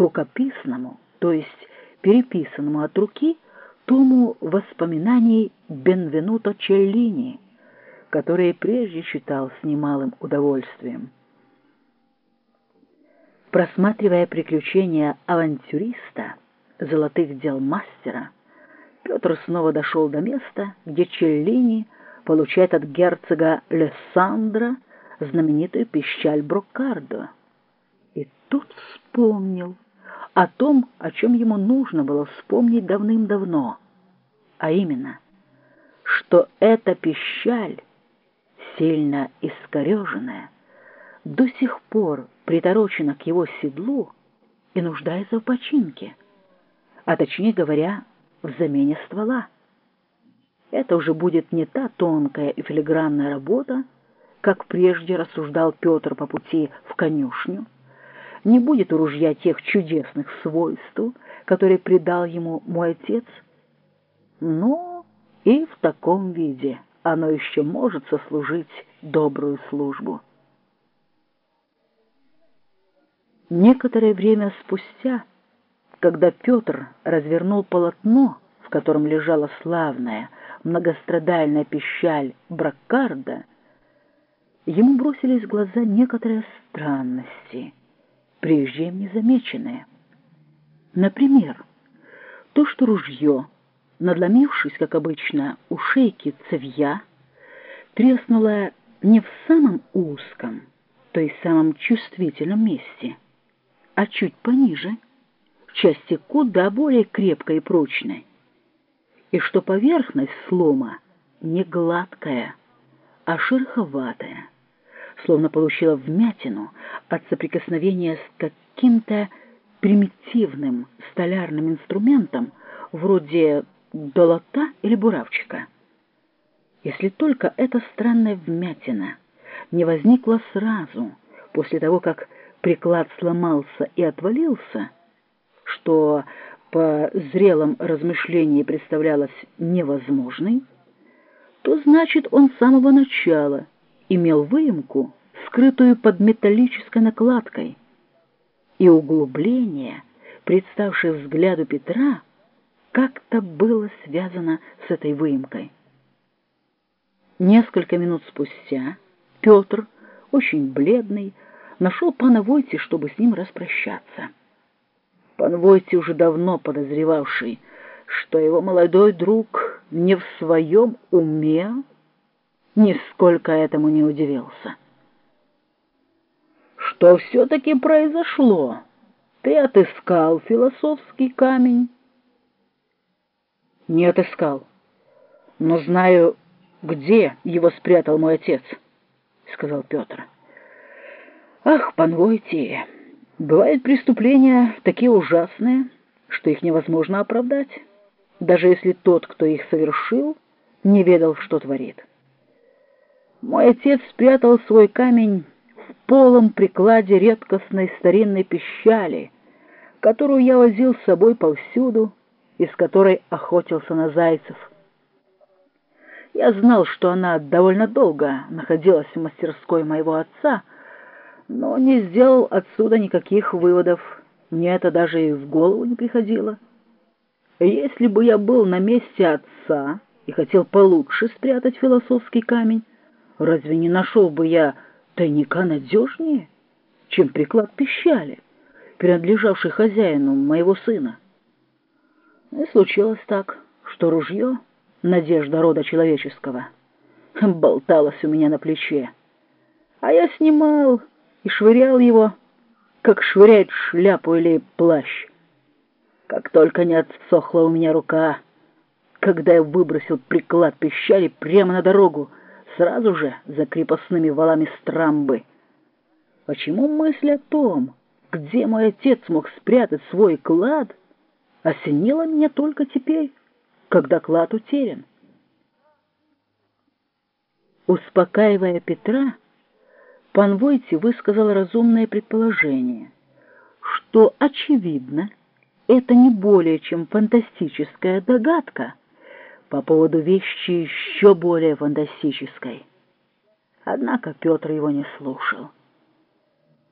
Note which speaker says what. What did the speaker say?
Speaker 1: рукописному, то есть переписанному от руки, тому воспоминаний Бенвенуто Челлини, которые прежде читал с немалым удовольствием. Просматривая приключения авантюриста, золотых дел мастера, Петр снова дошел до места, где Челлини получает от герцога Лессандра знаменитую пищаль Броккардо. И тут вспомнил о том, о чем ему нужно было вспомнить давным-давно, а именно, что эта пищаль, сильно искореженная, до сих пор приторочена к его седлу и нуждается в починке, а точнее говоря, в замене ствола. Это уже будет не та тонкая и филигранная работа, как прежде рассуждал Петр по пути в конюшню, не будет у ружья тех чудесных свойств, которые придал ему мой отец, но и в таком виде оно еще может сослужить добрую службу. Некоторое время спустя, когда Петр развернул полотно, в котором лежала славная, многострадальная пищаль Браккарда, ему бросились в глаза некоторые странности, прежде им незамеченные. Например, то, что ружье, надломившись, как обычно, у шейки цевья, треснуло не в самом узком, то есть самом чувствительном месте, а чуть пониже, в части куда более крепкой и прочной, и что поверхность слома не гладкая, а шероховатая, словно получила вмятину от соприкосновения с каким-то примитивным столярным инструментом вроде долота или буравчика. Если только эта странная вмятина не возникла сразу, после того, как приклад сломался и отвалился, что по зрелом размышлении представлялось невозможной, то значит он с самого начала имел выемку, скрытую под металлической накладкой, и углубление, представшее взгляду Петра, как-то было связано с этой выемкой. Несколько минут спустя Петр, очень бледный, нашел пана Войти, чтобы с ним распрощаться. Пан Войти, уже давно подозревавший, что его молодой друг не в своем уме, нисколько этому не удивился. «Что все-таки произошло? Ты отыскал философский камень?» «Не отыскал, но знаю, где его спрятал мой отец», — сказал Петр. «Ах, пан Войти, бывают преступления такие ужасные, что их невозможно оправдать» даже если тот, кто их совершил, не ведал, что творит. Мой отец спрятал свой камень в полом прикладе редкостной старинной пищали, которую я возил с собой повсюду, из которой охотился на зайцев. Я знал, что она довольно долго находилась в мастерской моего отца, но не сделал отсюда никаких выводов. Мне это даже и в голову не приходило. Если бы я был на месте отца и хотел получше спрятать философский камень, разве не нашел бы я тайника надежнее, чем приклад пищали, принадлежавший хозяину моего сына? И случилось так, что ружье, надежда рода человеческого, болталось у меня на плече, а я снимал и швырял его, как швыряет шляпу или плащ. Как только не отсохла у меня рука, когда я выбросил приклад пищали прямо на дорогу, сразу же за крепостными валами страмбы. Почему мысль о том, где мой отец мог спрятать свой клад, осенила меня только теперь, когда клад утерян? Успокаивая Петра, пан Войти высказал разумное предположение, что, очевидно, это не более чем фантастическая догадка по поводу вещи еще более фантастической. Однако Петр его не слушал.